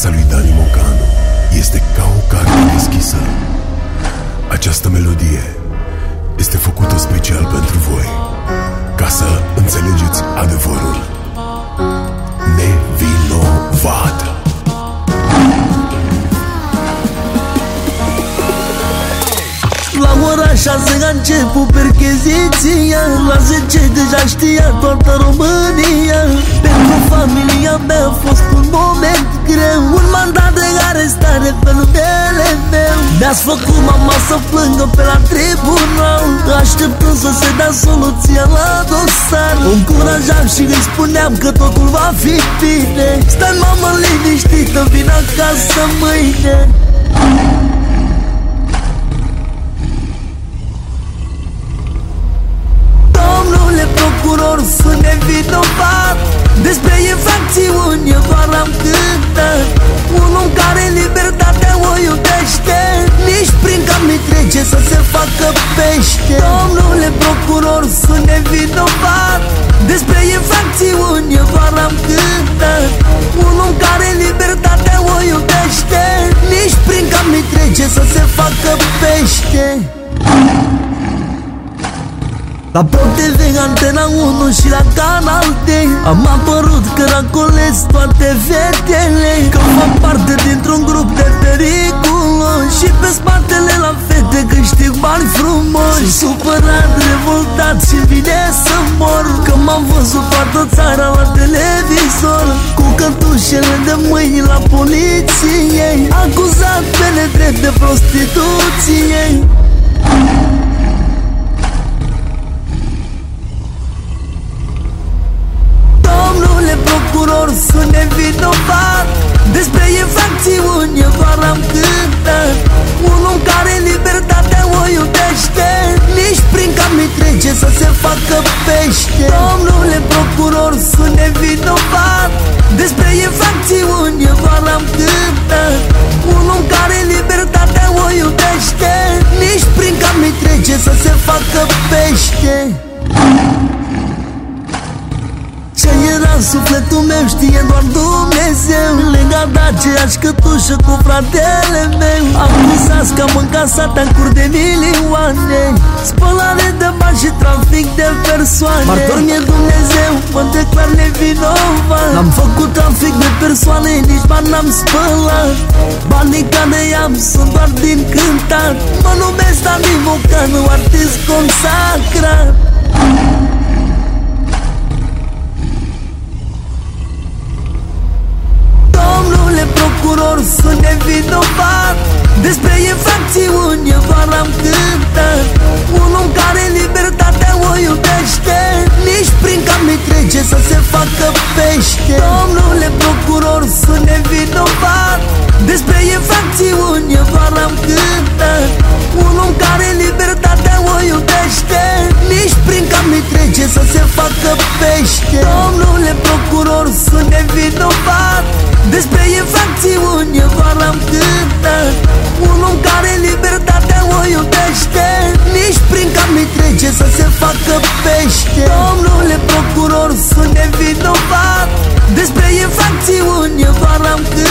Piazza Luidani Moncano șase a început percheziția. La zece deja știa toată România. Pentru familia mea a fost un moment greu. Un mandat de arestare pe numele meu. Mi-ați făcut mama să plângă pe la tribunal. Așteptând să se dea soluția la dosar. O încurajam și îi spuneam că totul va fi bine. Stai mamă liniștită, vin acasă mâine sunt nevinovat Despre infracțiuni eu doar am cântat. Un om care libertatea o iubește. Nici prin cap nu trece să se facă pește. Domnule procuror, sunt nevinovat. Despre infracțiuni eu doar am cântat. Un om care libertatea o iubește. Nici prin cap nu trece să se facă pește la Pro TV, Antena 1 și la Canal D Am apărut că racolez toate fetele Că fac parte dintr-un grup de periculos Și pe spatele la fete câștig bani frumoși. Sunt supărat, revoltat și vine să mor Că m-am văzut toată țara la televizor. Cu cătușele de mâini la poliție Acuzat pe nedrept de prostituție sunt nevinovat Despre infracțiuni eu doar am cântat. Un om care libertatea o iubește. Nici prin cap nu trece să se facă pește. Domnule procuror, sunt nevinovat. Despre infracțiuni eu doar am cântat. Un om care libertatea o iubește. Nici prin cap nu trece să se facă pește. Ce era în sufletul meu știe doar Dumnezeu Legat de aceeași cătușă cu fratele meu. Acuzați că am încasat ancuri de milioane. Spălare de bani și trafic de persoane. Martor? Mi-e Dumnezeu, mă declar nevinovat. N-am făcut trafic de persoane, nici bani n-am spălat. Banii care i-am sunt doar din cântat. Mă numesc Dani Mocanu, artist consacrat nevinovat Despre infracțiuni eu doar am cântat. Un om care libertatea o iubește. Nici prin cap nu trece să se facă pește. Domnule procuror, sunt nevinovat Despre infracțiuni eu doar am cântat. Un om care libertatea o iubește. Nici prin cap nu trece să se facă pește. Domnule procuror, sunt nevinovat despre infracțiuni eu doar am cântat. Un om care libertatea o iubește. Nici prin cap nu trece să se facă pește. Domnule procuror, sunt nevinovat. Despre infracțiuni eu doar am cântat